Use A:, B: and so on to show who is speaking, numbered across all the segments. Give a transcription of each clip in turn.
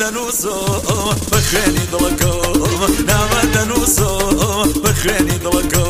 A: دەنووسۆ بە خوێنی دڵەکەم نامە دەنووسۆ بە خوێنی دڵەکەم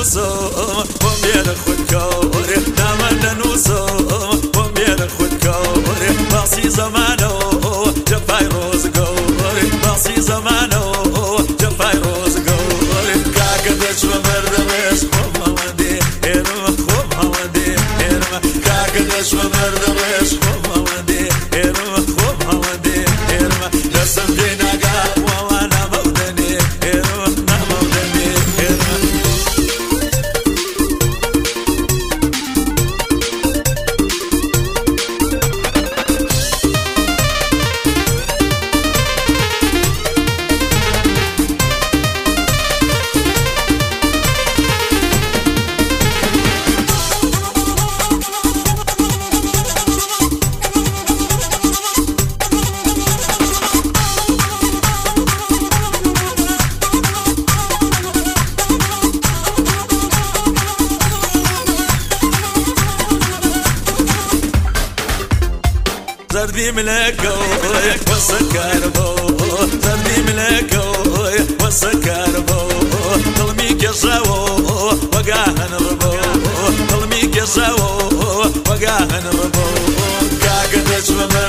A: وصوم ومن خدكار زردي ملاكوي وسكر بو زردي ملاكوي وسكر بو ظلمي كساو وقاهن ربو ظلمي كساو وقاهن ربو كاكدش ومرد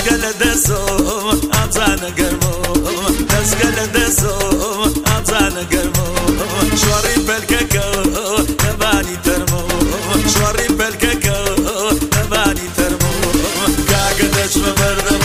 A: تسكل دسو أبزان قلبو تسكل دسو أبزان قلبو شوري بالكاكو ترمو. شوري بالكاكو تباني ترمو. كاكا دشم مردم